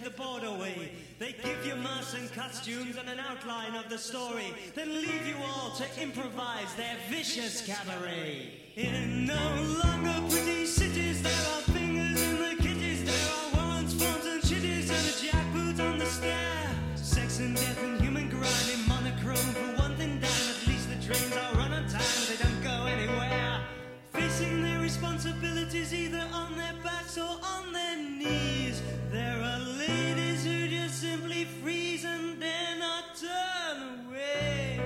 take the board away. They give you masks and costumes and an outline of the story, then leave you all to improvise their vicious cabaret. In no longer pretty cities, there are fingers in the kitties, there are warrants, forms, and chitties, and a jackboot on the stair. Sex and death and human grind in monochrome for one thing down. At least the trains are run on time, they don't go anywhere. Facing their responsibilities either on their backs or on their knees. Simply freeze and dare not turn away.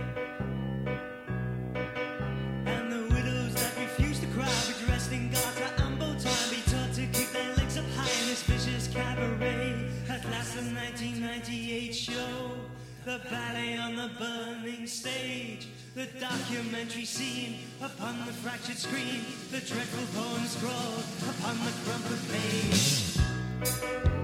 And the widows that refuse to cry be dressed in garter and bow tie, be taught to kick their legs up high in this vicious cabaret. At last, the 1998 show, the ballet on the burning stage, the documentary scene upon the fractured screen, the dreadful poem scrawled upon the crumpled page.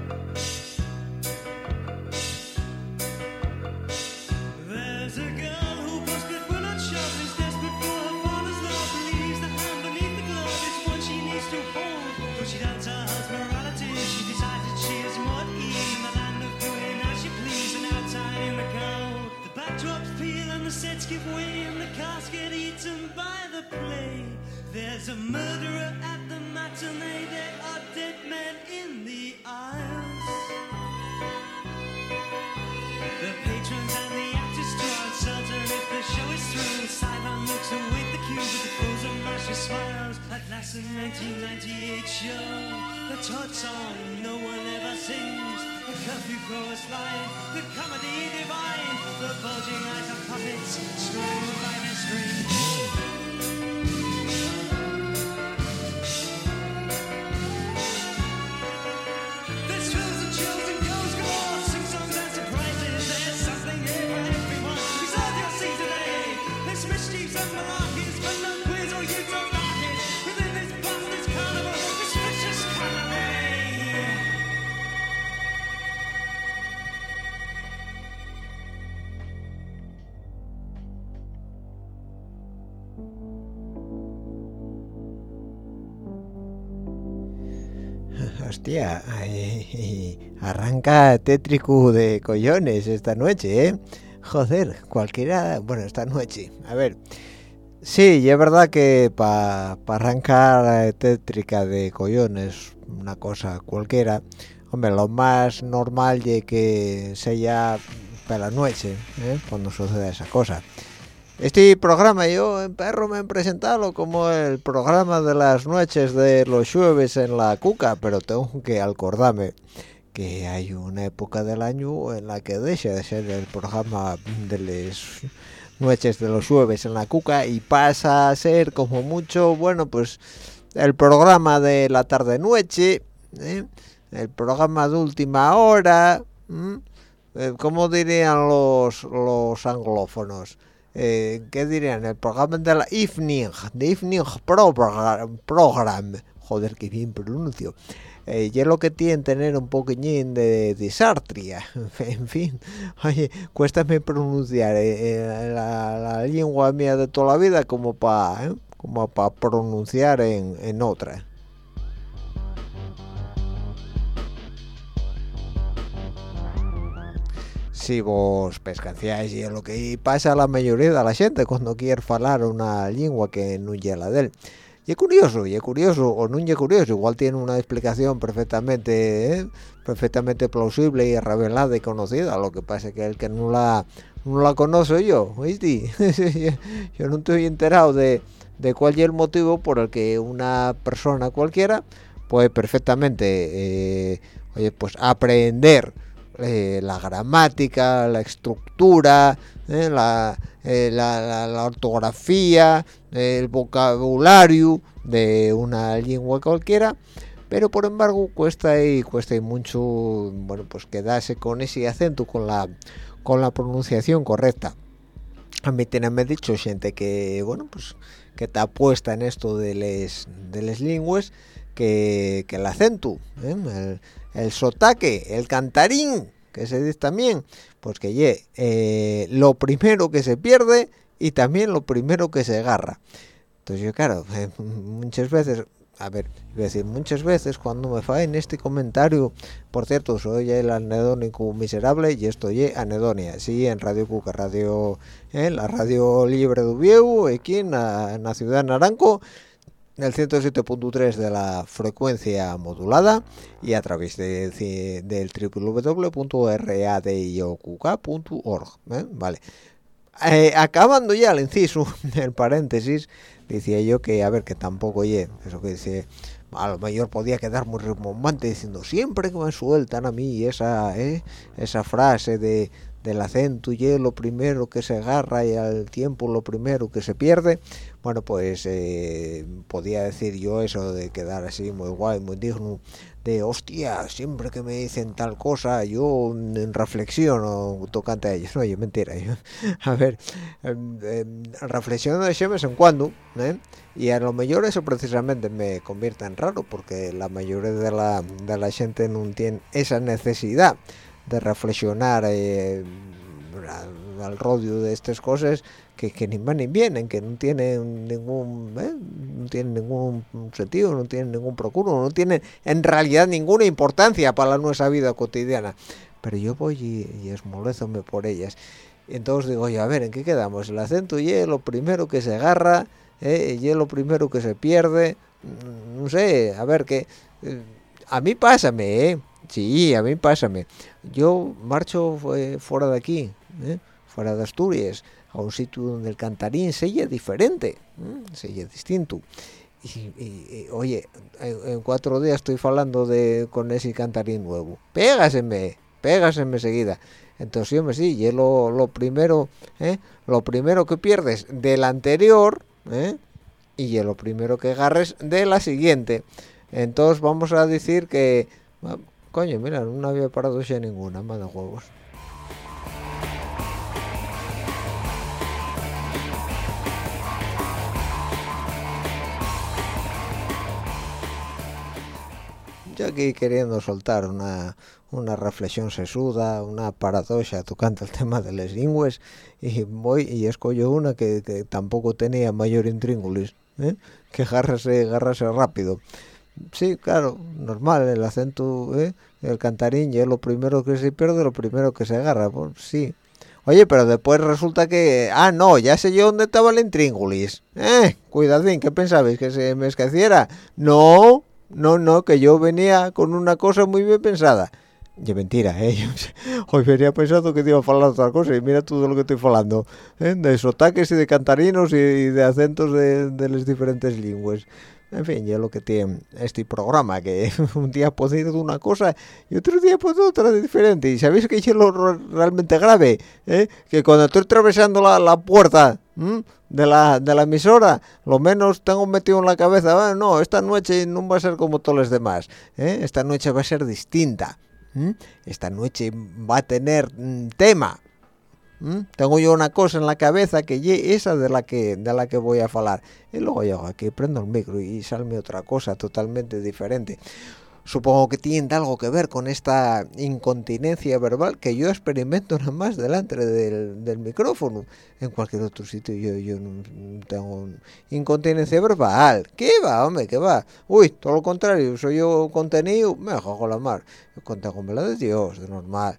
Hostia, arranca tétrico de collones esta noche, ¿eh? Joder, cualquiera, bueno, esta noche. A ver, sí, es verdad que para arrancar eh, tétrica de collones, una cosa cualquiera, hombre, lo más normal es que sea para la noche, ¿eh? cuando suceda esa cosa. Este programa yo en perro me he presentado como el programa de las noches de los jueves en la cuca, pero tengo que acordarme que hay una época del año en la que deja de ser el programa de las noches de los jueves en la cuca y pasa a ser como mucho, bueno, pues el programa de la tarde-noche, ¿eh? el programa de última hora. Eh, ¿cómo dirían los, los anglófonos? Eh, ¿Qué dirían? El programa de la evening, de evening program, program. joder, que bien pronuncio. Eh, y es lo que tiene tener un poquillín de disartria, en fin, oye, cuéstame pronunciar eh, eh, la, la lengua mía de toda la vida como para como para pronunciar en, en otra. Si vos pescanciáis y es lo que pasa a la mayoría de la gente cuando quiere hablar una lengua que no es la de él. Y es curioso, y es curioso, o no es curioso, igual tiene una explicación perfectamente ¿eh? perfectamente plausible y revelada y conocida, lo que pasa es que el que no la no la conozco yo, ¿oíste? yo no estoy enterado de, de cuál es el motivo por el que una persona cualquiera puede perfectamente, eh, oye, pues aprender eh, la gramática, la estructura, eh, la, la, ortografía, el vocabulario de una lengua cualquiera, pero por embargo cuesta y cuesta y mucho, bueno, pues quedarse con ese acento, con la con la pronunciación correcta. A mí me dicho gente que, bueno, pues que está puesta en esto de les de les lingües que, el acento, ¿eh? El, sotaque, el cantarín, que se dice también, pues que ye, eh, lo primero que se pierde y también lo primero que se agarra. Entonces yo, claro, eh, muchas veces a ver, decir, muchas veces cuando me faen este comentario, por cierto, soy el anedónico miserable y estoy anedonia, sí, en Radio Cuca, radio, en la radio libre de Ubieu, aquí en la, ciudad de Naranco, en el 107.3 de la frecuencia modulada y a través de, del www.radiocuca.org, ¿eh? vale. Eh, acabando ya el inciso, el paréntesis, decía yo que, a ver, que tampoco, oye, eso que dice, a lo mejor podía quedar muy remontante diciendo, siempre que me sueltan a mí esa, ¿eh? esa frase de del acento y lo primero que se agarra y al tiempo lo primero que se pierde bueno pues eh, podía decir yo eso de quedar así muy guay muy digno de hostia siempre que me dicen tal cosa yo en reflexión tocante a ellos no oye mentira a ver eh, reflexiono de vez en cuando ¿eh? y a lo mejor eso precisamente me convierte en raro porque la mayoría de la, de la gente no tiene esa necesidad de reflexionar eh, al rodio de estas cosas que, que, ni van ni vienen, que no tienen ningún eh, no tienen ningún sentido, no tienen ningún procuro, no tienen en realidad ninguna importancia para nuestra vida cotidiana. Pero yo voy y, y esmolezome por ellas. Entonces digo, oye, a ver, ¿en qué quedamos? El acento y lo primero que se agarra, eh, y lo primero que se pierde, mm, no sé, a ver, que eh, a mí pásame, ¿eh? Sí, a mí pásame. Yo marcho eh, fuera de aquí, ¿eh? fuera de Asturias, a un sitio donde el cantarín sella diferente, ¿eh? distinto. Y, oye, en, cuatro días estoy hablando de con ese cantarín nuevo. Pégaseme, pégaseme seguida. Entonces yo me sí, y lo, lo primero, ¿eh? lo primero que pierdes del anterior, ¿eh? y lo primero que agarres de la siguiente. Entonces vamos a decir que Coño, mira, no había parado ya ninguna, más de Aquí queriendo soltar una, una reflexión sesuda, una paradoja tocando el tema de las lingües y voy y escojo una que, tampoco tenía mayor intríngulis, ¿eh? que agarrase, agarrase rápido sí, claro, normal, el acento, ¿eh? el cantarín, es lo primero que se pierde, lo primero que se agarra, pues sí. Oye, pero después resulta que... Ah, no, ya sé yo dónde estaba el intríngulis. Eh, cuidadín, ¿qué pensabais? ¿Que se me escaciera? No, no, no, que yo venía con una cosa muy bien pensada. Y mentira, ¿eh? hoy venía pensando que te iba a hablar otra cosa y mira todo lo que estoy hablando. ¿eh? De sotaques y de cantarinos y de acentos de, de las diferentes lenguas en fin, yo lo que tiene este programa, que un día puedo decir una cosa y otro día puedo otra diferente. Y sabéis que es lo realmente grave, ¿Eh? que cuando estoy atravesando la, la puerta de la, de la emisora, lo menos tengo metido en la cabeza, ah, no, esta noche no va a ser como todos los demás, ¿eh? esta noche va a ser distinta, esta noche va a tener mm, tema. Tengo yo una cosa en la cabeza que esa de la que de la que voy a hablar. Y luego llego aquí, prendo el micro y sale otra cosa totalmente diferente. Supongo que tiene algo que ver con esta incontinencia verbal que yo experimento nada más delante del, micrófono. En cualquier otro sitio yo, yo no tengo incontinencia verbal. ¿Qué va, hombre? ¿Qué va? Uy, todo lo contrario, soy yo contenido, me con la mar. Yo contengo la de Dios, de normal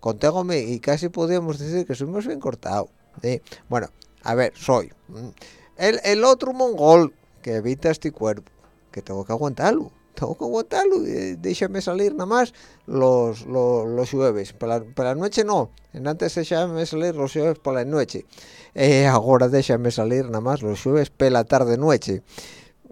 conténgome y casi podríamos decir que somos bien cortado. Bueno, a ver, soy el, el, otro mongol que evita este cuerpo, que tengo que aguantarlo, tengo que aguantarlo déjame salir nada más. Los, los, jueves para la, noche no. Antes déjame salir los jueves por la noche. Eh, ahora déjame salir nada más los jueves por la tarde noche.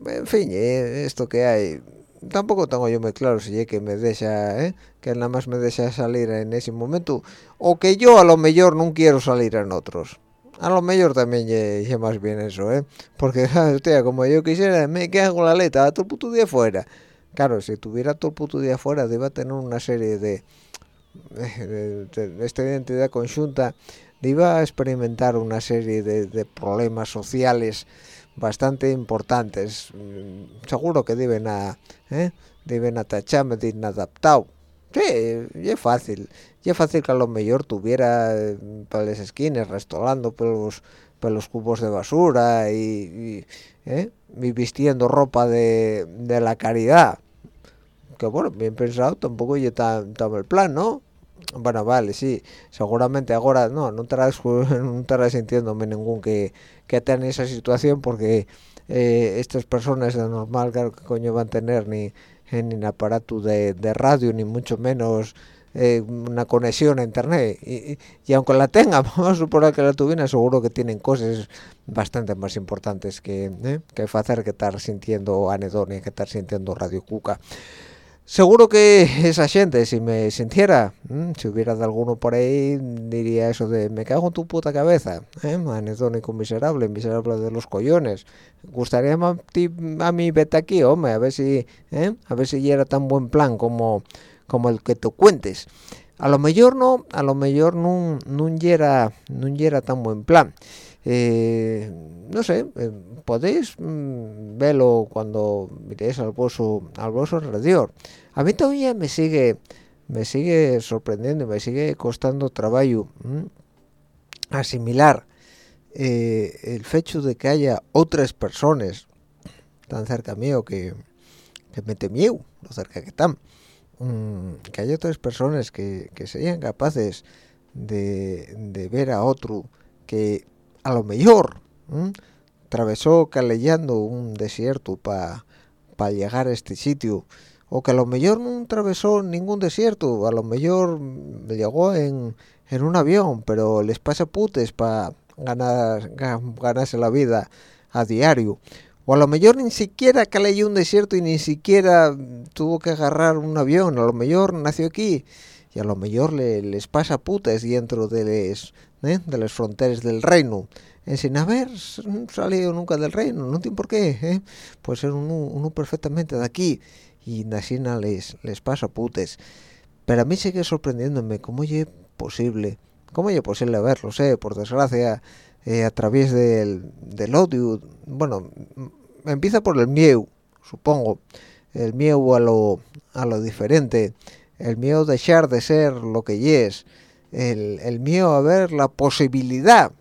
En fin eh, esto que hay. Tampoco tengo yo muy claro si es que me deja ¿eh? que nada más me deja salir en ese momento o que yo a lo mejor no quiero salir en otros. A lo mejor también ya más bien eso ¿eh? porque hostia, como yo quisiera me quedo con la letra todo el puto día fuera claro si tuviera todo el puto día fuera deba tener una serie de, de, esta identidad conjunta iba a experimentar una serie de problemas sociales bastante importantes mm, seguro que deben a ¿eh? deben a tacharme de inadaptado sí es fácil es fácil que a lo mejor tuviera eh, para las esquinas restaurando pelos los cubos de basura y, ¿eh? Vistiendo ropa de, de, la caridad. Que bueno bien pensado tampoco yo tan, tan el plan no bueno vale sí seguramente ahora no no estarás no estarás sintiéndome ningún que que en esa situación porque eh, estas personas de normal claro que coño van a tener ni en aparato de, radio ni mucho menos eh, una conexión a internet y, aunque la tenga vamos a suponer que la tuvieran seguro que tienen cosas bastante más importantes que, eh, que hacer que estar sintiendo anedonia que estar sintiendo radio cuca Seguro que esa gente, si me sintiera, si hubiera de alguno por ahí, diría eso de me cago en tu puta cabeza, ¿eh? anedónico miserable, miserable de los collones. Gustaría a mí vete aquí, hombre, a ver si, ¿eh? a ver si era tan buen plan como, como el que tú cuentes. A lo mejor no, a lo mejor no, no era, no tan buen plan. Eh, no sé, eh, podéis mm, verlo cuando miréis al bolso al alrededor. A mí todavía me sigue me sigue sorprendiendo, me sigue costando trabajo asimilar eh, el hecho de que haya otras personas tan cerca mío que, que me temieron, lo cerca que están, mm, que haya otras personas que, que sean capaces de, de ver a otro que a lo mejor atravesó calellando un desierto para llegar a este sitio o que a lo mejor no atravesó ningún desierto a lo mejor llegó en, en un avión pero les pasa putes para ganar ganarse la vida a diario o a lo mejor ni siquiera calelló un desierto y ni siquiera tuvo que agarrar un avión a lo mejor nació aquí y a lo mejor le, les pasa putes dentro de ¿eh? las fronteras del reino sin haber salido nunca del reino no tiene por qué ¿eh? puede ser uno, perfectamente de aquí y Nasina les les pasa putes pero a mí sigue sorprendiéndome cómo es posible cómo es posible verlo sé por desgracia eh, a través del, del odio bueno empieza por el miedo supongo el miedo a lo a lo diferente el miedo de dejar de ser lo que es el, miedo a ver la posibilidad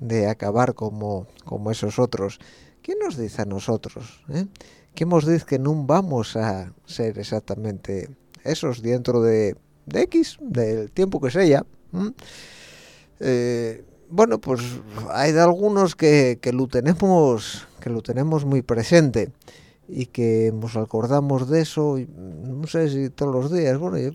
de acabar como, como esos otros. ¿Qué nos dice a nosotros? Eh? ¿Qué nos dice que no vamos a ser exactamente esos dentro de, de X, del tiempo que sea? Eh, bueno, pues hay de algunos que, que, lo tenemos que lo tenemos muy presente y que nos acordamos de eso, no sé si todos los días, bueno, yo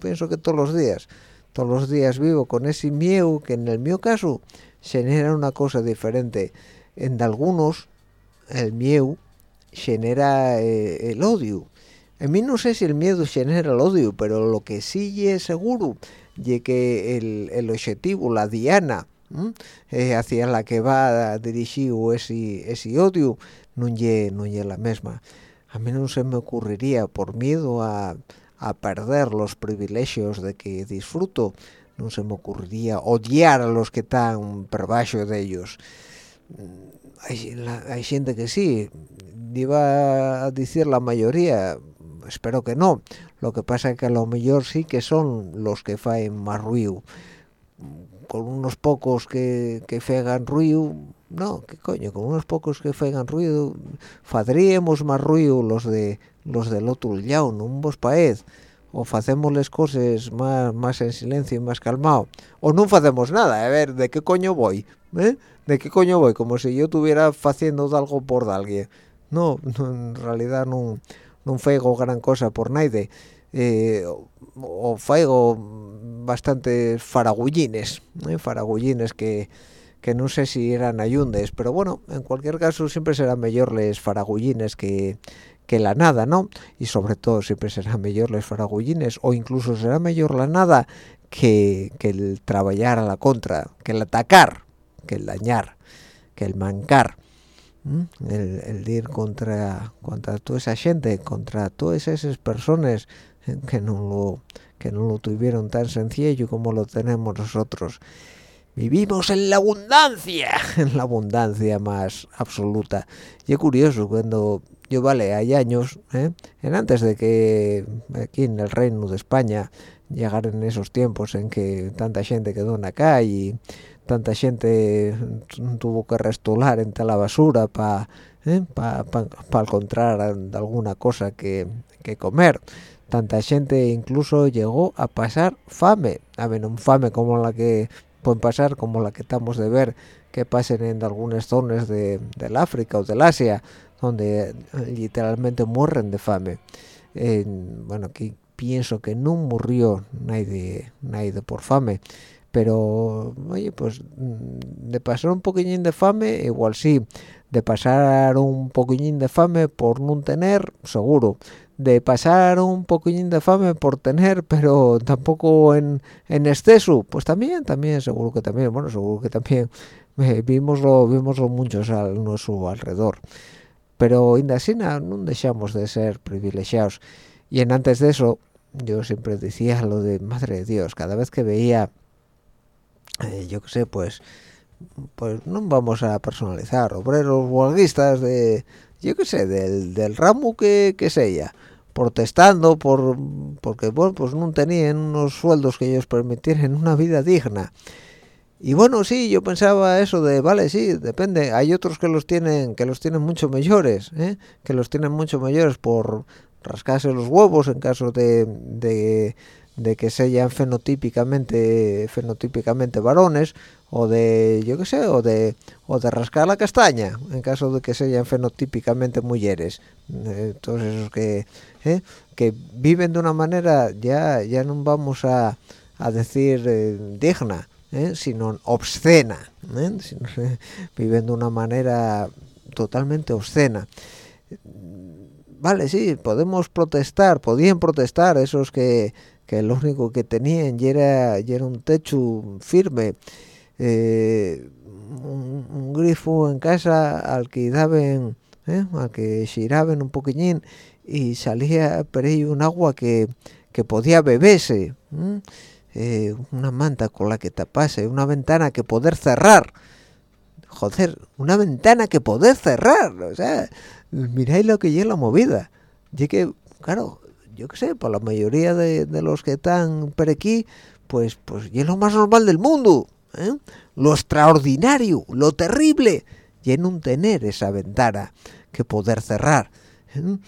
pienso que todos los días, todos los días vivo con ese miedo que en el mío caso genera una cosa diferente. En algunos el miedo genera eh, el odio. En mí no sé si el miedo genera el odio pero lo que sí es seguro y que el, el, objetivo la diana eh, hacia la que va dirigido ese, ese odio no es no la misma. A mí no se me ocurriría, por miedo a, a perder los privilegios de que disfruto, no se me ocurriría odiar a los que están por bajo de ellos. Hay, la, hay, gente que sí, iba a decir la mayoría, espero que no. Lo que pasa es que a lo mejor sí que son los que faen más ruido con unos pocos que, que fegan ruido, no, que coño, con unos pocos que fegan ruido, fadríamos más ruido los de los del otro lado, no vos paez, o facemos les cosas más, más en silencio y más calmado, o non facemos nada, a ver, de que coño voy, ¿eh? de que coño voy, como se si yo estuviera facendo algo por alguien, no, en realidad non, non fego gran cosa por nadie. Eh, o, fego bastantes faragullines ¿eh? faragullines que que no sé si eran ayundes, pero bueno, en cualquier caso siempre serán mejores faragullines que, que la nada, ¿no? Y sobre todo siempre serán mejores faragullines, o incluso será mejor la nada que, que el trabajar a la contra, que el atacar, que el dañar, que el mancar. El, el, ir contra contra toda esa gente contra todas esas personas que no lo que no lo tuvieron tan sencillo como lo tenemos nosotros vivimos en la abundancia en la abundancia más absoluta y es curioso cuando yo vale hay años ¿eh? en antes de que aquí en el reino de España llegaran esos tiempos en que tanta gente quedó en la calle tanta gente tuvo que restolar entre la basura para ¿eh? encontrar alguna cosa que, que comer tanta xente incluso llegó a pasar fame, a ver, non fame como la que pueden pasar, como la que estamos de ver que pasen en algunas zonas de, del África ou del Asia, donde eh, literalmente morren de fame. Eh, bueno, aquí pienso que no murió nadie, nadie por fame, pero, oye, pues mm, de pasar un poquillín de fame, igual sí, de pasar un poquillín de fame por non tener, seguro, seguro, de pasar un poquillín de fame por tener, pero tampoco en, en exceso, pues también, también, seguro que también, bueno, seguro que también eh, vimoslo, vimoslo muchos a nuestro alrededor. Pero indasina no dejamos de ser privilegiados. Y en antes de eso, yo siempre decía lo de Madre de Dios, cada vez que veía, eh, yo qué sé, pues, pues no vamos a personalizar, obreros huelguistas de, yo qué sé, del, del ramo que, que sea protestando por porque pues no tenían unos sueldos que ellos permitieran una vida digna y bueno sí yo pensaba eso de vale sí depende hay otros que los tienen que los tienen mucho mayores ¿eh? que los tienen mucho mayores por rascarse los huevos en caso de, de, de que sean fenotípicamente fenotípicamente varones o de yo qué sé o de o de rascar la castaña en caso de que sean fenotípicamente mujeres eh, todos esos que ¿eh? que viven de una manera ya ya no vamos a, a decir eh, digna sino obscena viven de una manera totalmente obscena vale sí podemos protestar podían protestar esos que, que lo único que tenían ya era, era un techo firme un, grifo en casa al que daban al que giraban un poquillín y salía por ahí un agua que, que podía beberse, eh, una manta con la que tapase, una ventana que poder cerrar. Joder, una ventana que poder cerrar, o sea, miráis lo que lleva la movida. Y que, claro, yo qué sé, por la mayoría de, los que están por aquí, pues, pues es lo más normal del mundo. ¿Eh? Lo extraordinario, lo terrible, y en un tener esa ventana que poder cerrar. ¿eh?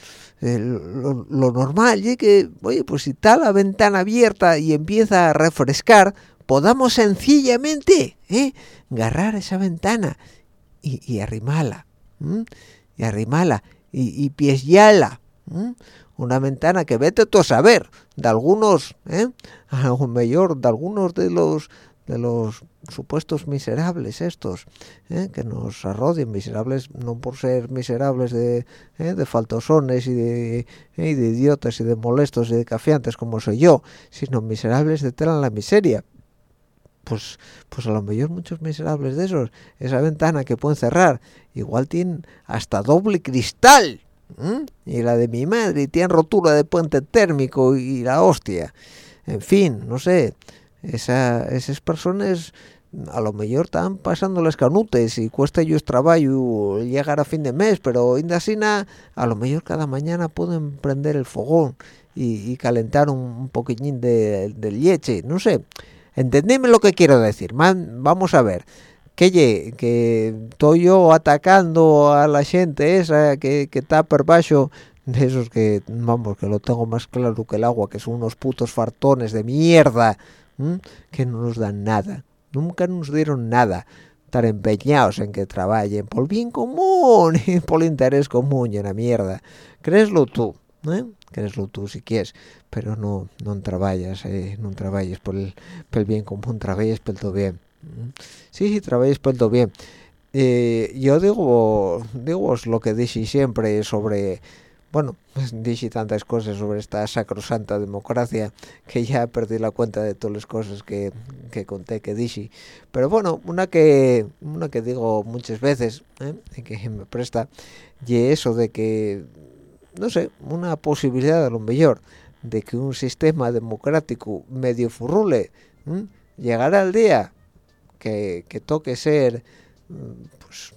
lo, normal y que oye pues si está la ventana abierta y empieza a refrescar podamos sencillamente ¿eh? agarrar esa ventana y, y arrimala y arrimala y, y piesllala una ventana que vete tú a saber de algunos ¿eh? a lo mejor de algunos de los de los supuestos miserables estos ¿eh? que nos arrodian miserables no por ser miserables de, ¿eh? de faltosones y de, ¿eh? idiotas y de molestos y de cafiantes como soy yo sino miserables de tela la miseria pues pues a lo mejor muchos miserables de esos esa ventana que pueden cerrar igual tienen hasta doble cristal y la de mi madre tiene rotura de puente térmico y la hostia en fin no sé esa, esas personas a lo mejor están pasando las canutes y cuesta ellos trabajo llegar a fin de mes, pero indasina a lo mejor cada mañana pueden prender el fogón y, calentar un, un poquillín de, leche, no sé. Entendíme lo que quiero decir. vamos a ver. Que, que estoy yo atacando a la gente esa que, que está por bajo de esos que, vamos, que lo tengo más claro que el agua, que son unos putos fartones de mierda, que no nos dan nada nunca nos dieron nada estar empeñados en que trabajen por el bien común y por el interés común y en la mierda. Créeslo tú, ¿eh? Créeslo tú si quieres, pero no no trabajas, eh, no trabajes por el, por el bien común, trabajes por todo bien. Sí, sí, trabajes por todo bien. Eh, yo digo, digo lo que dije siempre sobre bueno, pues dije tantas cosas sobre esta sacrosanta democracia que ya perdí la cuenta de todas las cosas que, que conté, que dije. Pero bueno, una que una que digo muchas veces, ¿eh? que me presta, y eso de que, no sé, una posibilidad a lo mejor de que un sistema democrático medio furrule llegará al día que, que toque ser pues,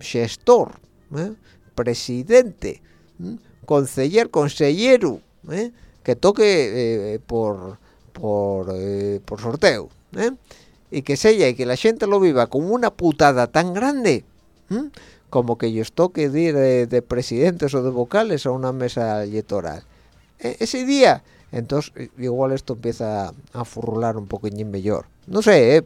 gestor, ¿eh? presidente, conseller, consellero, ¿eh? que toque eh, por por, eh, por sorteo, y que sella y que la gente lo viva como una putada tan grande, como que ellos toque ir de, presidentes o de vocales a una mesa electoral. E, ese día, entonces igual esto empieza a furrular un poquillo mejor. No sé,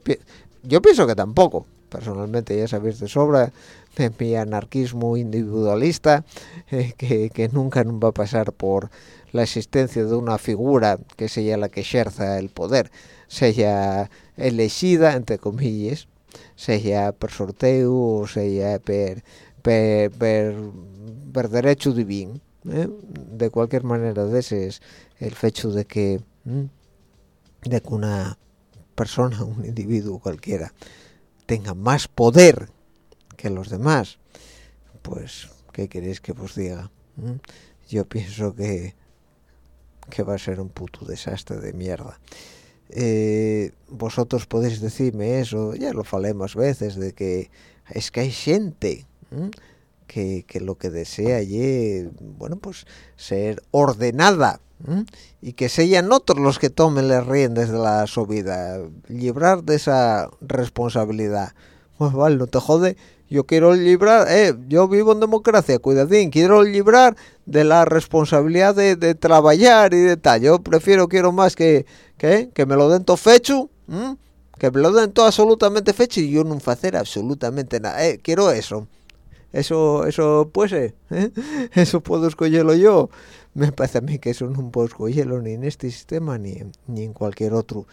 yo pienso que tampoco, personalmente ya sabéis de sobra de mi anarquismo individualista eh, que, nunca va a pasar por la existencia de una figura que sea la que ejerza el poder sea elegida entre comillas sea por sorteo o sea per, per, derecho divino eh. de cualquier manera ese es el hecho de que de que una persona un individuo cualquiera tenga más poder que los demás, pues, ¿qué queréis que os diga? ¿Mm? Yo pienso que, que va a ser un puto desastre de mierda. Eh, vosotros podéis decirme eso, ya lo falé más veces, de que es que hay gente que, que, lo que desea y, bueno, pues ser ordenada y que sean otros los que tomen las riendas de la subida, librar de esa responsabilidad. Pues vale, no te jode, yo quiero librar, eh, yo vivo en democracia, cuidadín, quiero librar de la responsabilidad de, trabajar y de tal. Yo prefiero, quiero más que, que, que me lo den todo fecho, que me lo den todo absolutamente fecho y yo no hacer absolutamente nada. Eh, quiero eso. Eso, eso pues, eh, eso puedo escogerlo yo. Me parece a mí que eso no puedo escogerlo ni en este sistema ni, ni en cualquier otro.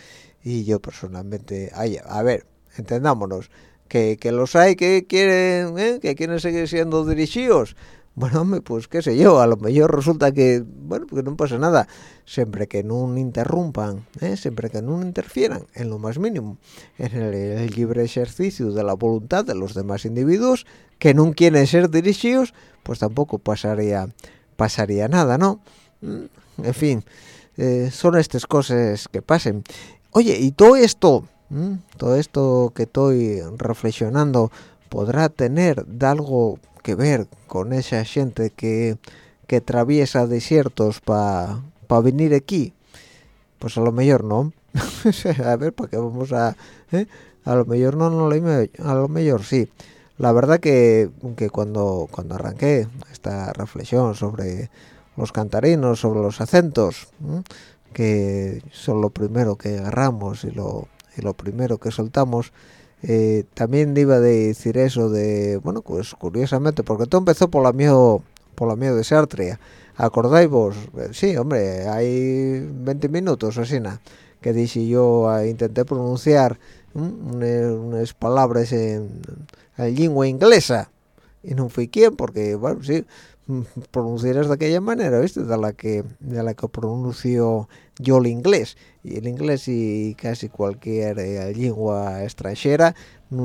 Y yo personalmente a ver entendámonos que, que los hay que quieren ¿eh? que quieren seguir siendo dirigidos bueno pues qué sé yo a lo mejor resulta que bueno que no pasa nada siempre que no interrumpan ¿eh? siempre que no interfieran en lo más mínimo en el, libre ejercicio de la voluntad de los demás individuos que no quieren ser dirigidos pues tampoco pasaría pasaría nada, ¿no? Mm, en fin, eh, son estas cosas que pasen. Oye, y todo esto, mm, todo esto que estoy reflexionando, podrá tener algo que ver con esa gente que, que atraviesa desiertos para pa venir aquí. Pues a lo mejor no. a ver, ¿para qué vamos a...? Eh? A lo mejor no, no, a lo mejor sí la verdad que, que cuando, cuando arranqué esta reflexión sobre los cantarinos, sobre los acentos, que son lo primero que agarramos y lo, y lo primero que soltamos, eh, también iba a decir eso de, bueno, pues curiosamente, porque todo empezó por la miedo, por la miedo de Sartre. ¿Acordáis vos? Eh, sí, hombre, hay 20 minutos así, nada, que dije yo, intenté pronunciar unas palabras en la lengua inglesa y no fui quien porque bueno sí pronunciarás de aquella manera viste de la que de la que pronuncio yo el inglés. Y el inglés y casi cualquier eh, lengua extranjera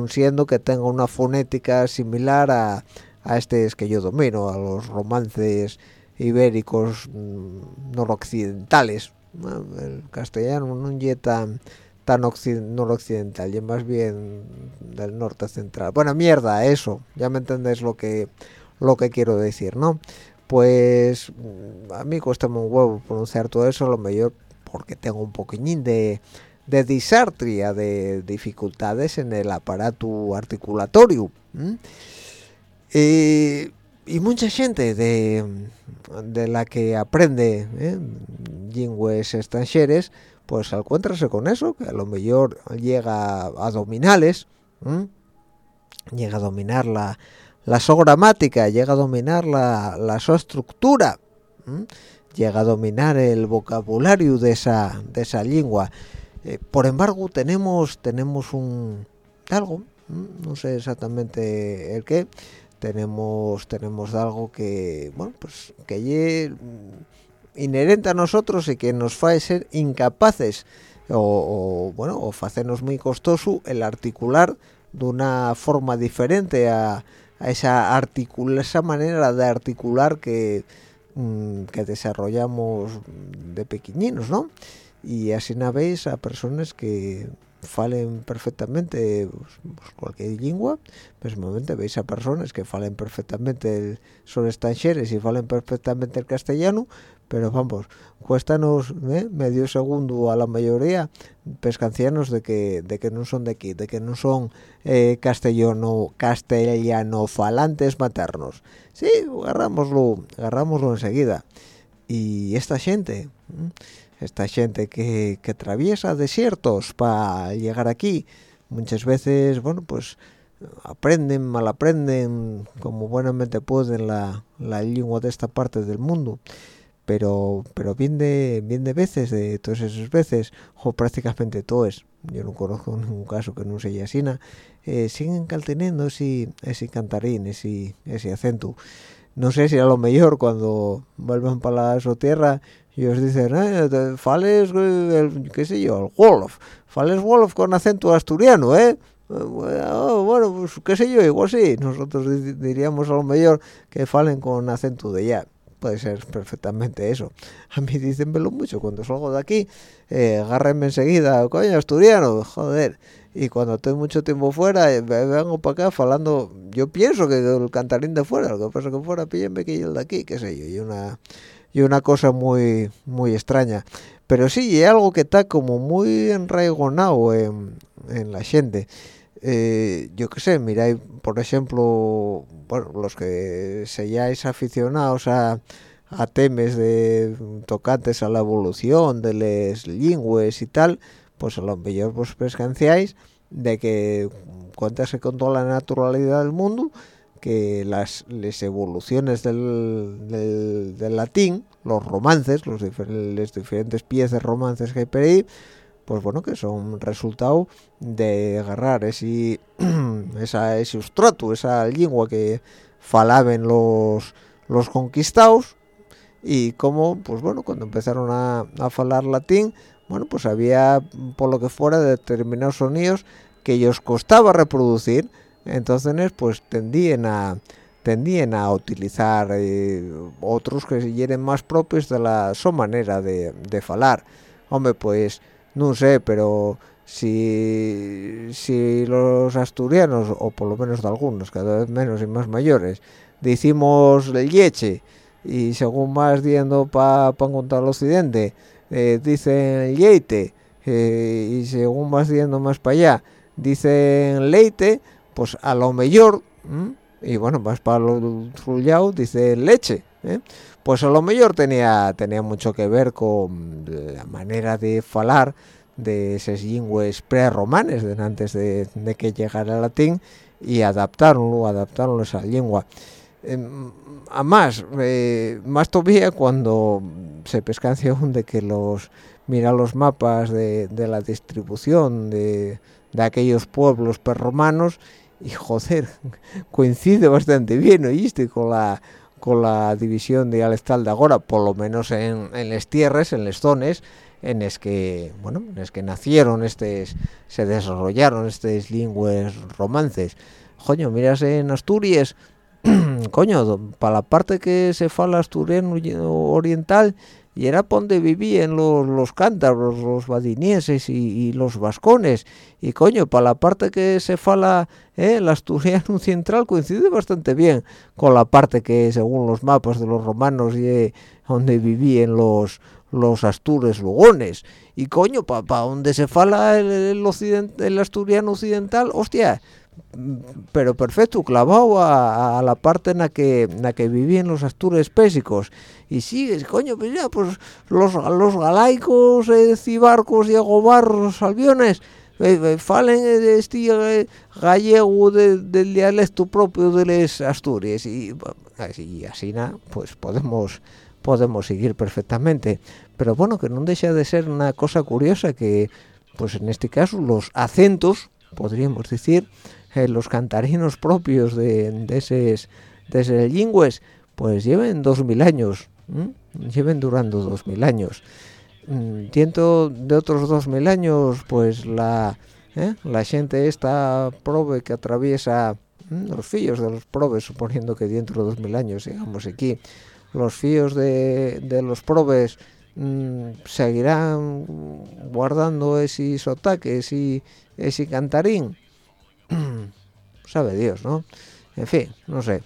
siendo que tenga una fonética similar a a este que yo domino a los romances ibéricos mm, noroccidentales el castellano no es tan tan noroccidental y más bien del norte central. Bueno mierda eso ya me entendéis lo que lo que quiero decir no pues mm, a mí cuesta un huevo pronunciar todo eso lo mejor porque tengo un poquillín de disartria de dificultades en el aparato articulatorio y, mucha gente de, de la que aprende ¿eh? lingües extranjeras pues encuentrase con eso, que a lo mejor llega a abdominales, llega a dominar la, la gramática, llega a dominar la, la estructura, llega a dominar el vocabulario de esa, de esa lengua. Eh, por embargo, tenemos, tenemos un algo, no sé exactamente el qué, tenemos, tenemos algo que, bueno, pues que es inherente a nosotros y que nos hace ser incapaces o, bueno, o hacernos muy costoso el articular de una forma diferente a, esa articula, esa manera de articular que, mm, que desarrollamos de pequeñinos, ¿no? Y así veis a personas que falen perfectamente pues, pues, cualquier lengua, pues momento veis a personas que falen perfectamente son extranjeros y falen perfectamente el castellano, pero vamos, cuéstanos ¿eh? medio segundo a la mayoría pescancianos de que de que no son de aquí, de que no son eh, castellano castellano falantes maternos. Sí, agarrámoslo, agarrámoslo enseguida. Y esta gente, esta gente que, que atraviesa desiertos para llegar aquí, muchas veces, bueno, pues aprenden, mal aprenden, como buenamente pueden la, la lengua de esta parte del mundo. Pero pero bien de bien de veces de todas esas veces o prácticamente todos yo no conozco ningún caso que no sea así eh, siguen calteniendo ese ese cantarín ese ese acento. No sé si a lo mejor cuando vuelvan para su tierra y os dicen eh, fales el, qué sé yo el Wolof. Fales Wolof con acento asturiano eh bueno, pues qué sé yo, igual sí, nosotros diríamos a lo mejor que falen con acento de ya. Puede ser perfectamente eso. A mí dícenmelo mucho, cuando salgo de aquí, eh, agárrenme enseguida, coño, asturiano, joder. Y cuando estoy mucho tiempo fuera, eh, vengo para acá falando, yo pienso que el cantarín de fuera, lo que pasa que fuera, píllenme que yo el de aquí, qué sé yo, y una, y una cosa muy, muy extraña. Pero sí, es algo que está como muy enraigonado en, en la gente. Eh, yo qué sé, miráis, por ejemplo, bueno, los que seáis aficionados a, a temas de tocantes a la evolución de las lingües y tal, pues a lo mejor vos presenciáis de que cuéntase con toda la naturalidad del mundo que las, las evoluciones del, del, latín, los romances, los diferentes piezas romances que hay por ahí, pues bueno, que son resultado de agarrar ese, esa, ese sustrato, esa lengua que falaban los, los conquistados. Y como, pues bueno, cuando empezaron a, a falar latín, bueno, pues había, por lo que fuera, determinados sonidos que ellos costaba reproducir, entonces pues tendían a tendían a utilizar eh, otros que se llenen más propios de la su manera de, de falar. Hombre, pues no sé, pero si, si los asturianos, o por lo menos de algunos, cada vez menos y más mayores, decimos el yeche, y según más yendo para pa encontrar el occidente, eh, dicen yeite, eh, y según más yendo más para allá, dicen leite, pues a lo mejor, y bueno, más para el sullado, dice leche, ¿eh? pues a lo mejor tenía tenía mucho que ver con la manera de falar de esas lingües pre-romanes de antes de, que llegara el latín y adaptaronlo adaptaron a esa lengua em, eh, más todavía cuando se pescancia de que los mira los mapas de, la distribución de, de aquellos pueblos prerromanos y joder coincide bastante bien oíste con la con la división de Alestal de ahora, por lo menos en, en las tierras, en las zonas en las que, bueno, en las que nacieron estos, se desarrollaron estos lingües romances. Coño, miras en Asturias, coño, para la parte que se fala asturiano oriental, y era donde vivían los, los cántabros, los badinieses y, los vascones. Y coño, para la parte que se fala eh, el asturiano central coincide bastante bien con la parte que según los mapas de los romanos y donde vivían los los astures lugones. Y coño, para pa donde se fala el, el, el asturiano occidental, hostia, pero perfecto, clavado a, la parte en la que en la que vivían los astures pésicos. Y sigues, coño, pues ya, pues los, los galaicos, eh, cibarcos y agobarros, albiones, eh, falen este gallego del dialecto propio de las Asturias y así así pues podemos podemos seguir perfectamente. Pero bueno que no deja de ser una cosa curiosa que pues en este caso los acentos podríamos decir eh, los cantarinos propios de, de esos lingües pues lleven dos mil años lleven durando dos mil años. Tiento mm, de otros dos mil años pues la ¿eh? gente esta prove que atraviesa los fíos de los probes suponiendo que dentro de dos mil años digamos aquí los fíos de, de los probes mm, seguirán guardando esos ataques y ese cantarín sabe Dios no en fin no sé.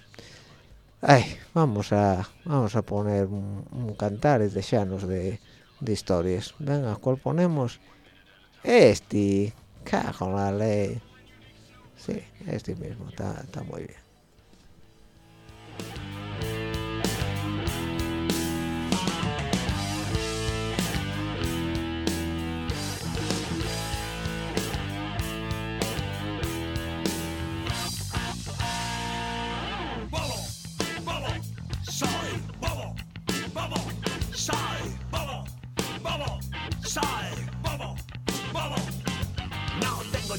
Ay, vamos a vamos a poner un, cantar de llanos de, de historias. Venga ¿cuál ponemos? este cago en la ley. Sí, este mismo está muy bien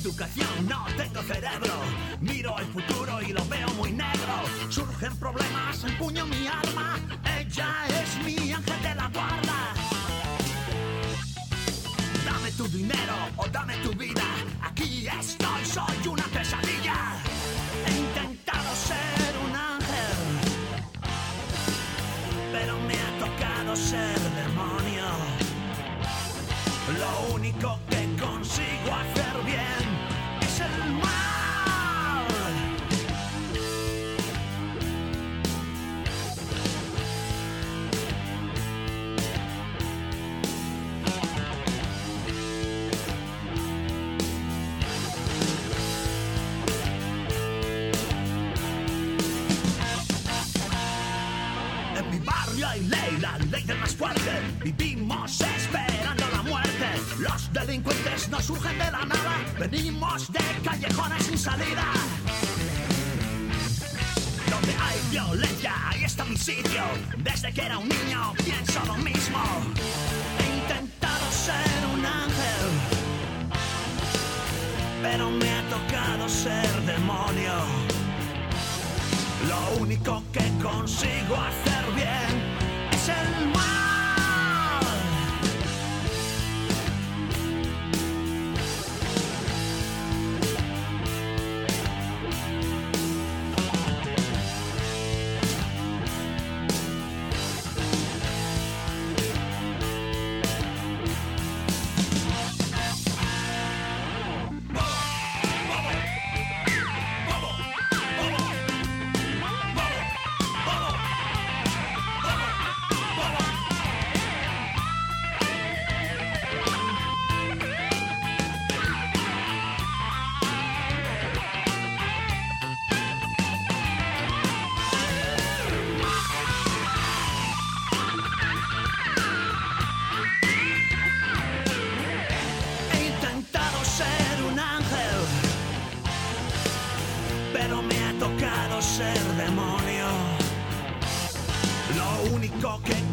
educación, no tengo cerebro. Miro el futuro y lo veo muy negro. Surgen problemas, empuño mi arma. Ella es mi ángel de la guarda. Dame tu dinero o dame tu vida. Aquí estoy, soy una pesadilla. He intentado ser un ángel, pero me ha tocado ser demonio. Lo único que consigo hacer Venimos de callejones sin salida. Donde hay violencia, ahí está mi sitio. Desde que era un niño pienso lo mismo. He intentado ser un ángel, pero me ha tocado ser demonio. Lo único que consigo hacer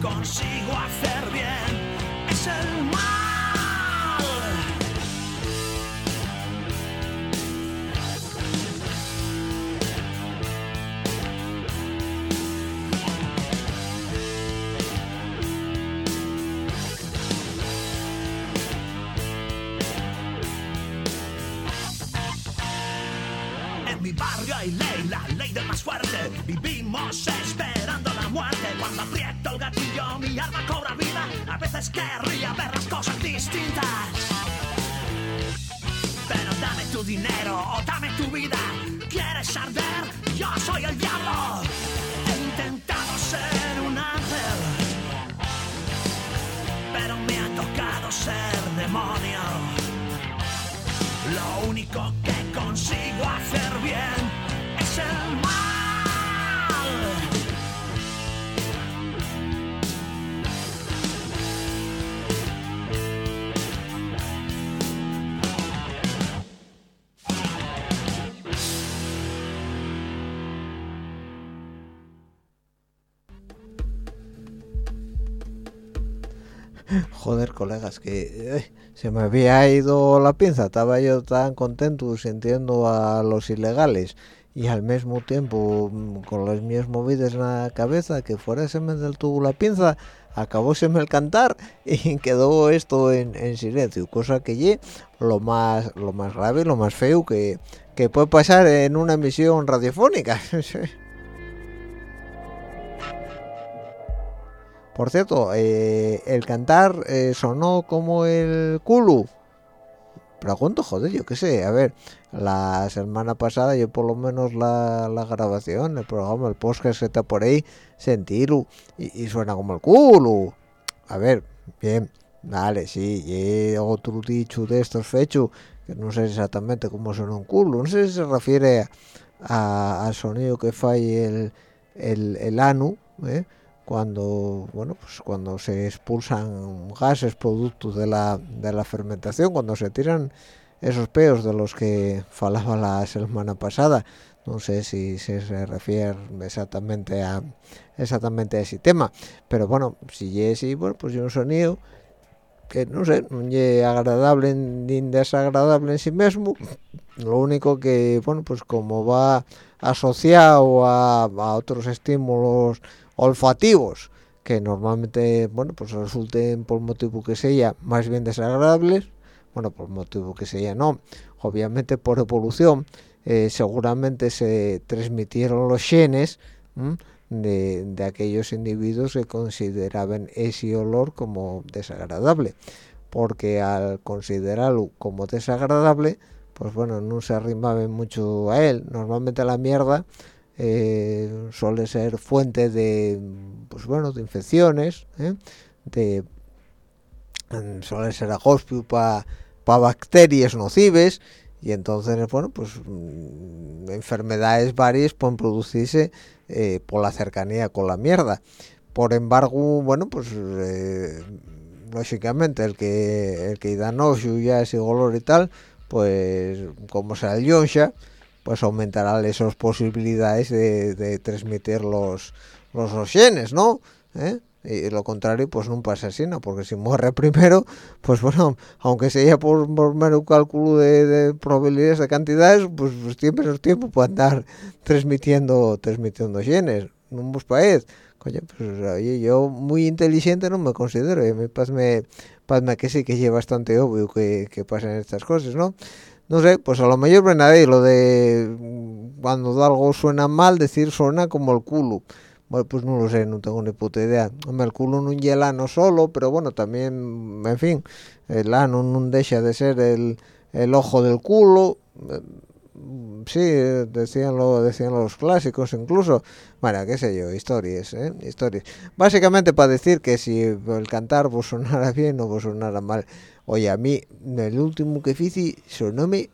consigo hacer Colegas, que eh, se me había ido la pinza. Estaba yo tan contento sintiendo a los ilegales y al mismo tiempo mm, con las mías movidas en la cabeza que fuera se me del tubo la pinza acabóseme el cantar y quedó esto en, en silencio cosa que ye lo más lo más grave lo más feo que, que puede pasar en una emisión radiofónica por cierto eh, el cantar eh, sonó como el culo pregunto joder yo qué sé a ver la semana pasada yo por lo menos la, grabación el programa el podcast que está por ahí sentirlo y, suena como el culo a ver bien vale sí y otro dicho de estos fechos que no sé exactamente cómo suena un culo no sé si se refiere a- al sonido que falla el, el, el anu ¿eh? Cuando bueno pues cuando se expulsan gases productos de la, de la fermentación cuando se tiran esos peos de los que falaba la semana pasada. No sé si, se refiere exactamente a exactamente a ese tema pero bueno si es así bueno pues yo un sonido que no sé no es agradable ni desagradable en sí mismo. Lo único que bueno pues como va asociado a, a otros estímulos olfativos que normalmente bueno pues resulten por motivo que sea más bien desagradables bueno por motivo que sea no. Obviamente por evolución eh, seguramente se transmitieron los genes de, de aquellos individuos que consideraban ese olor como desagradable. Porque al considerarlo como desagradable pues bueno no se arrimaban mucho a él. Normalmente la mierda eh, suele ser fuente de pues bueno de infecciones ¿eh? de mm, suele ser agospio para bacterias nocives y entonces bueno pues mm, enfermedades varias pueden producirse eh, por la cercanía con la mierda por embargo bueno pues lógicamente el que el que da ya ese olor y tal pues como sea el yonsha pues aumentará esas posibilidades de, de transmitir los los, genes no ¿Eh? y lo contrario pues no pasa así no porque si muere primero pues bueno aunque sea por, por mero cálculo de, de probabilidades de cantidades pues, pues tiene menos tiempo para andar transmitiendo transmitiendo genes no vos parece coño pues oye yo muy inteligente no me considero y a mí pasme, pasme que sí que es bastante obvio que, que estas cosas no no sé, pues a lo mejor ven ahí lo de mm, cuando algo suena mal, decir suena como el culo. Bueno, pues no lo sé, no tengo ni puta idea. Hombre, el culo no es el ano solo, pero bueno, también, en fin, el ano no deja de ser el, el ojo del culo. Eh, Sí, decían, lo, decían los clásicos incluso. Bueno, qué sé yo, historias, ¿eh? Historias. Básicamente para decir que si el cantar vos sonara bien o vos sonara mal. Oye, a mí, el último que hice sonóme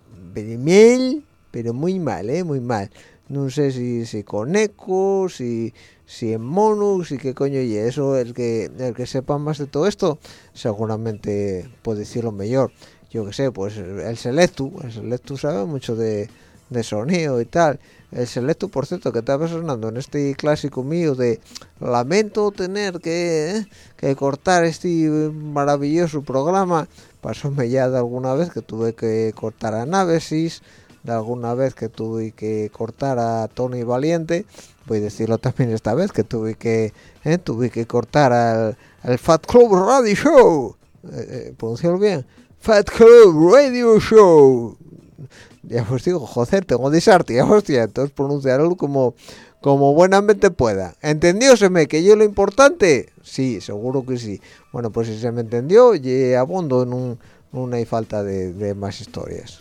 mal, pero muy mal, ¿eh? Muy mal. No sé si, si con eco, si, si en mono, si qué coño y eso, el que, el que sepa más de todo esto, seguramente puede decirlo mejor. Yo que sé, pues el Selectu, el Selectu sabe mucho de, de sonido y tal. El Selectu, por cierto, que estaba sonando en este clásico mío de lamento tener que, eh, que cortar este maravilloso programa. Pasóme ya de alguna vez que tuve que cortar a Navesis, de alguna vez que tuve que cortar a Tony Valiente, voy a decirlo también esta vez que tuve que eh, tuve que cortar al, al Fat Club Radio Show, eh, eh, bien, Fat Club Radio Show. Ya os digo, joder, tengo disartia, hostia, entonces pronunciarlo como como buenamente pueda. ¿Entendióseme que yo lo importante? Sí, seguro que sí. Bueno, pues si se me entendió, y abondo en un, no hay falta de, más historias.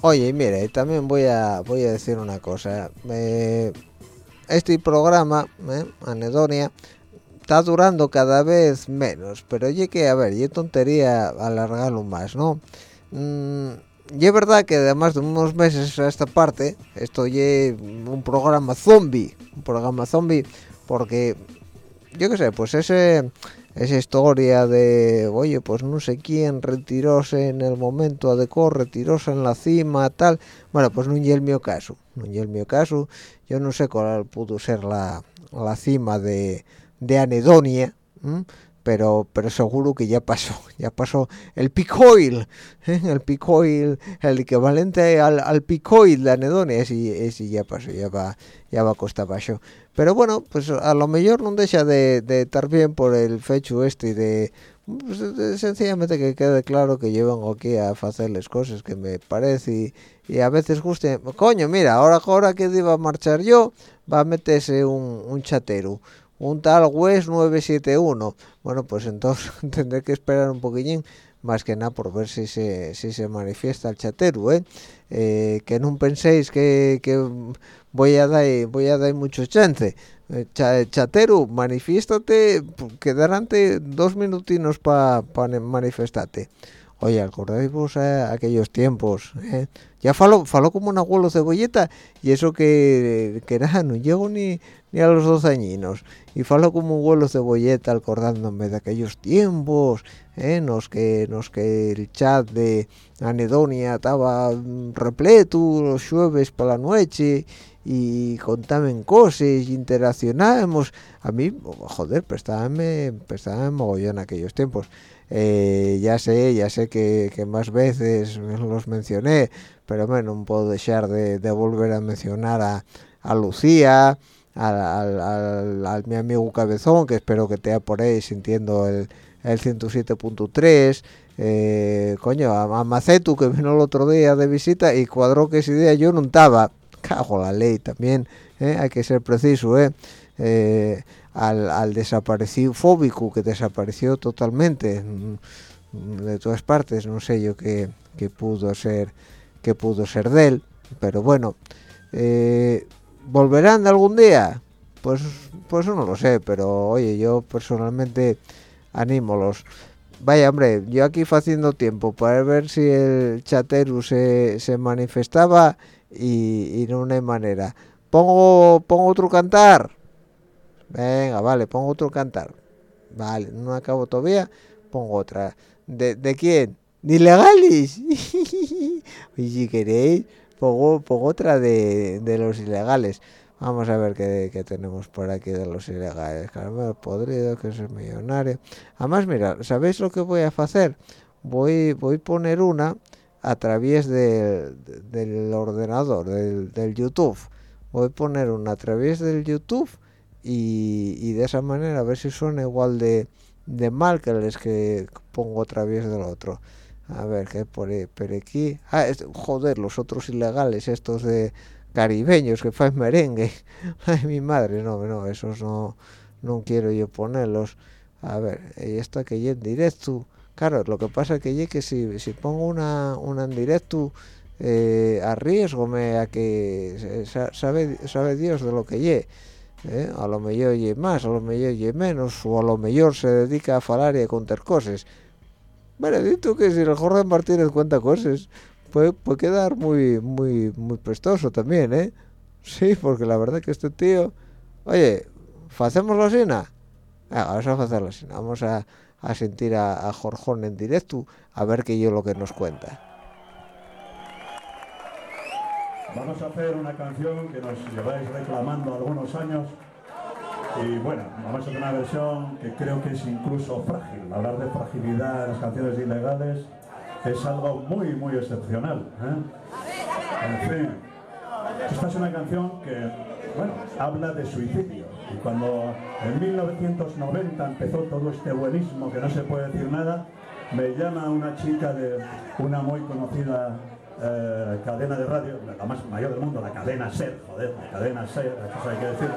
Oye, mire, también voy a voy a decir una cosa. Eh, este programa, eh, Anedonia, está durando cada vez menos, pero oye que, a ver, y tontería alargarlo más, ¿no? Mm, y es verdad que además de unos meses a esta parte, esto es un programa zombie, un programa zombie, porque, yo qué sé, pues ese esa historia de oye pues no sé quién retiróse en el momento adecuado retiróse en la cima tal bueno pues no es el mío caso no es el mío caso yo no sé cuál pudo ser la, la cima de, de Anedonia pero pero seguro que ya pasó ya pasó el picoil ¿eh? el picoil el equivalente al, al picoil de anedonia ese, ese ya pasó ya va ya va a costa abajo pero bueno pues a lo mejor no deja de, de estar bien por el fecho este de, pues, de sencillamente que quede claro que yo vengo aquí a hacerles cosas que me parece y, y a veces guste. Coño mira ahora ahora que iba a marchar yo va a meterse un, un chatero un tal West 971 bueno pues entonces tendré que esperar un poquillín más que nada por ver si se, si se manifiesta el chatero ¿eh? Eh, que no penséis que, que, voy a dar voy a dar mucho chance. Eh, chatero manifiéstate quedarante dos minutinos para pa manifestarte Oye, acordáis vos a aquellos tiempos, ¿eh? Ya faló, faló como un abuelo cebolleta y eso que, que nada, no llego ni, ni a los dos añinos. Y faló como un abuelo cebolleta acordándome de aquellos tiempos, ¿eh? Nos que, nos que el chat de Anedonia estaba repleto los jueves por la noche y contaban cosas, interaccionábamos. A mí, joder, prestábame, prestábame mogollón aquellos tiempos. Eh, ya sé, ya sé que, más veces los mencioné, pero bueno, no puedo dejar de, volver a mencionar a, a Lucía, al, mi amigo Cabezón, que espero que te por ahí sintiendo el, el 107.3, eh, coño, a, Macetu, que vino el otro día de visita y cuadró que esa idea yo no estaba, cago la ley también, eh, hay que ser preciso, eh al, al, desaparecido fóbico que desapareció totalmente de todas partes. No sé yo qué, qué pudo ser que pudo ser de él pero bueno eh, volverán algún día pues pues no lo sé pero oye yo personalmente anímolos vaya hombre yo aquí haciendo tiempo para ver si el chateru se, se manifestaba y, y no hay manera. Pongo pongo otro cantar Venga, vale, pongo otro cantar. Vale, no acabo todavía, pongo otra. ¿De, de quién? ¿De ilegales? y si queréis, pongo, pongo otra de, de, los ilegales. Vamos a ver qué, qué, tenemos por aquí de los ilegales. Carmelo Podrido, que es millonario. Además, mira, ¿sabéis lo que voy a hacer? Voy, voy a poner una a través de, de, del ordenador, del, del YouTube. Voy a poner una a través del YouTube y, y, de esa manera a ver si suena igual de, de mal que les que pongo otra vez del otro. A ver qué por, por aquí. Ah joder los otros ilegales estos de caribeños que fan merengue. Ay mi madre no no esos no no quiero yo ponerlos. A ver esta que ya en directo claro lo que pasa que ya que si, si pongo una, una en directo eh, arriesgome a que sabe sabe Dios de lo que ye ¿eh? a lo mejor y más, a lo mejor y menos, o a lo mejor se dedica a falar y a contar cosas. Benedito que si el Jorge Martínez cuenta cosas, puede, puede quedar muy, muy, muy prestoso también, ¿eh? Sí, porque la verdad que este tío, oye, ¿hacemos así? Ah, vamos a hacerlo así, vamos a, a sentir a, a Jorjón en directo, a ver qué yo lo que nos cuenta. Vamos a hacer una canción que nos lleváis reclamando algunos años y bueno, vamos a hacer una versión que creo que es incluso frágil. Hablar de fragilidad en las canciones ilegales es algo muy, muy excepcional. ¿eh? En fin, esta es una canción que, bueno, habla de suicidio. Y cuando en 1990 empezó todo este buenismo que no se puede decir nada, me llama una chica de una muy conocida eh, cadena de radio, la más mayor del mundo, la cadena SER, joder, la cadena SER, eso hay que decir.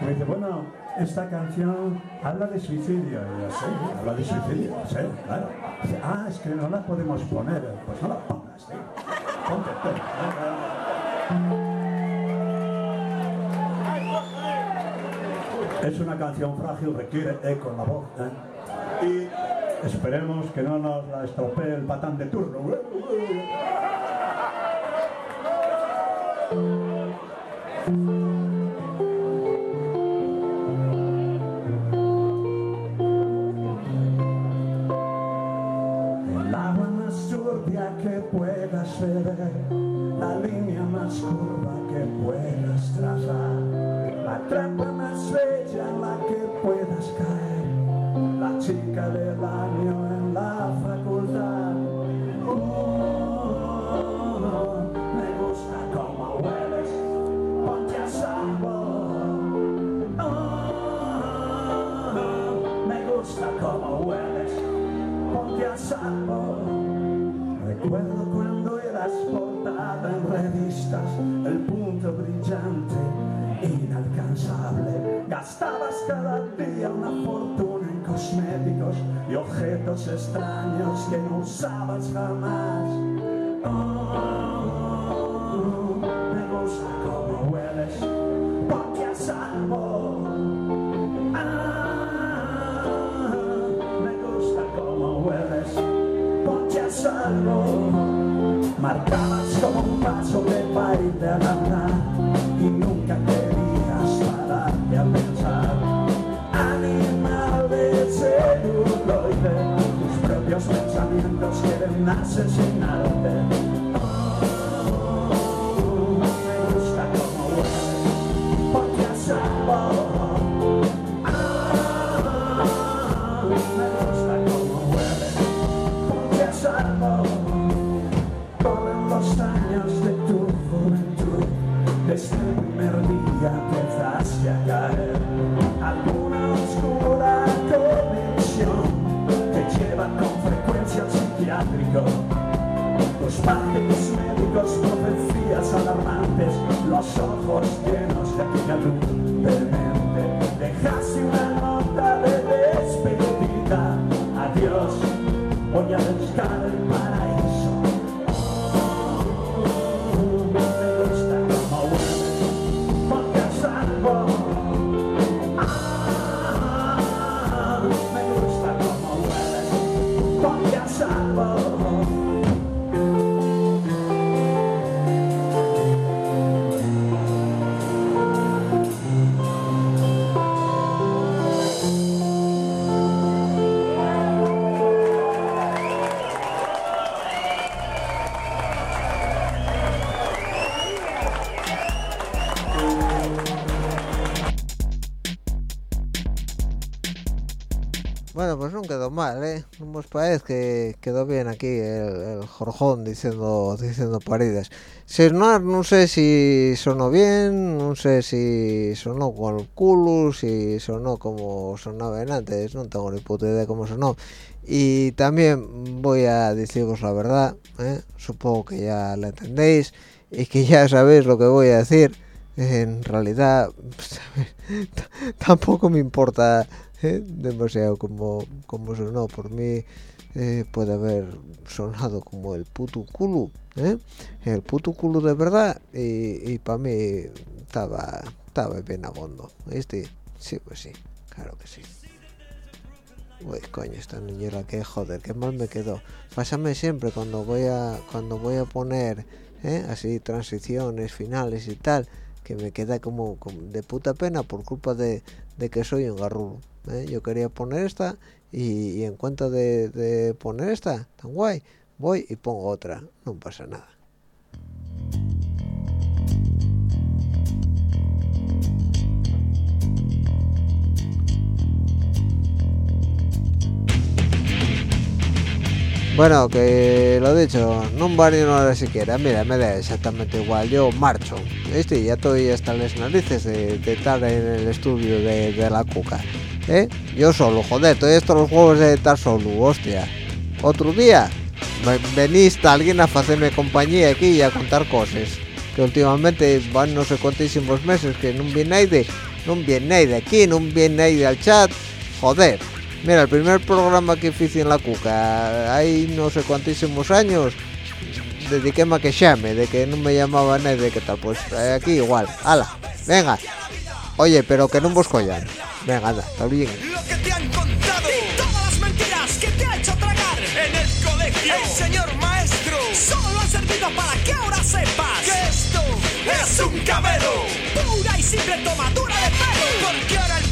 Me dice, bueno, esta canción habla de suicidio. Y yo, sí, habla de suicidio, claro. Dice, ah, es que no la podemos poner. Pues no la pongas, tío. Ponte, ponte. Es una canción frágil, requiere eco en la voz. ¿eh? Y esperemos que no nos la estropee el patán de turno. Más curva que puedas trazar, la trampa más bella en la que puedas caer, la chica del año extraños que no usabas jamás. Pues no quedó mal, ¿eh? No os parece que quedó bien aquí el, el Jorjón diciendo diciendo paridas. Sonar, no sé si sonó bien, no sé si sonó con el culo, si sonó como sonaba en antes, no tengo ni puta idea cómo sonó. Y también voy a deciros la verdad, ¿eh? supongo que ya la entendéis y que ya sabéis lo que voy a decir. En realidad, pues, tampoco me importa ¿eh? demasiado como, como sonó. Por mí eh, puede haber sonado como el puto culo, ¿eh? el puto culo de verdad. Y, para mí estaba, estaba bien abondo. ¿Viste? Sí, pues sí, claro que sí. Uy, coño, esta niñera que joder, qué mal me quedó. Pásame siempre cuando voy a cuando voy a poner ¿eh? así transiciones finales y tal, que me queda como, de puta pena por culpa de, de que soy un garrulo. ¿eh? Yo quería poner esta y, en cuenta de, de poner esta, tan guay, voy y pongo otra, no pasa nada. Bueno, que lo dicho, no va ni una hora siquiera. Mira, me da exactamente igual. Yo marcho. ¿Viste? Ya estoy hasta las narices de, estar en el estudio de, la cuca. ¿Eh? Yo solo, joder, estoy estos juegos de estar solo, hostia. Otro día, ve- venís alguien a hacerme compañía aquí y a contar cosas. Que últimamente van no sé cuantísimos meses que no viene nadie, no viene nadie aquí, no viene nadie al chat. Joder. Mira, el primer programa que hice en la cuca, hay no sé cuantísimos años, dediquéme a que llame, de que no me llamaba nadie, que tal, pues eh, aquí igual, ala, venga, oye, pero que no vos collan, venga, está bien. Es un cabelo. Pura y simple tomadura de pelo.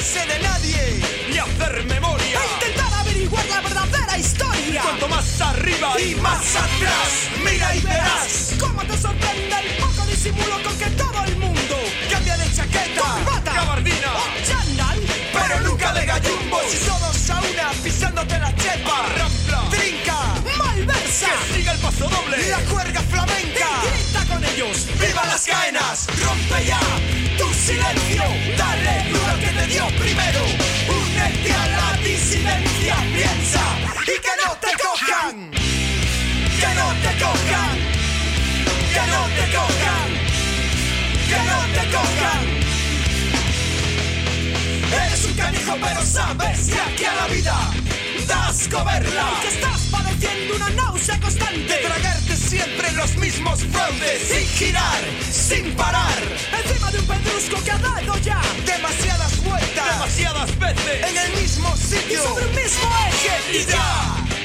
olvidarse de nadie. Y hacer memoria. E intentar averiguar la verdadera historia. Cuanto más arriba y más atrás, mira y verás ¿Cómo te sorprende el poco disimulo con que todo el mundo cambia de chaqueta, corbata gabardina, o pero nunca de gallumbos. Y todos a una pisándote la chepa, Rampla. trinca, Malversa. que siga el paso doble, la juerga flamenca. Y grita con ellos. ¡Viva las caenas! ¡Rompe ya tu silencio! ¡Dale primero! ¡Únete a la disidencia! ¡Piensa! ¡Y que no te cojan! ¡Que no te cojan! ¡Que no te cojan! ¡Que no te cojan! Eres un canijo pero sabes que aquí a la vida das coberla Que estás padeciendo una náusea constante. tragarte siempre los mismos fraudes sin girar, sin parar. Encima de un pedrusco que ha dado ya. Demasiadas vueltas Demasiadas veces. en el mismo Y sitio sobre un mismo eje. y ya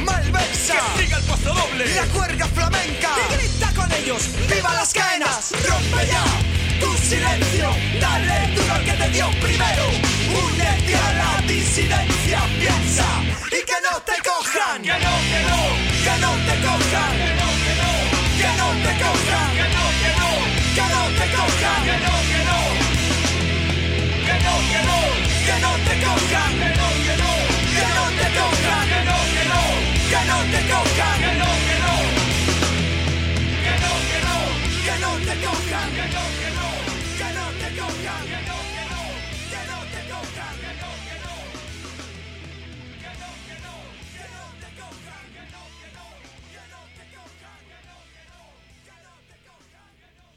Malversa. Que siga el paso doble. La cuerga flamenca. Y grita con ellos. ¡Viva las caenas! ¡Rompe ya tu silencio! ¡Dale duro al que te dio primero! ¡Únete a la disidencia! ¡Piensa! ¡Y que no te cojan! ¡Que no, que no! ¡Que no te cojan! ¡Que no, que no! ¡Que no te cojan! ¡Que no, que no! ¡Que no te cojan! ¡Que no, que no!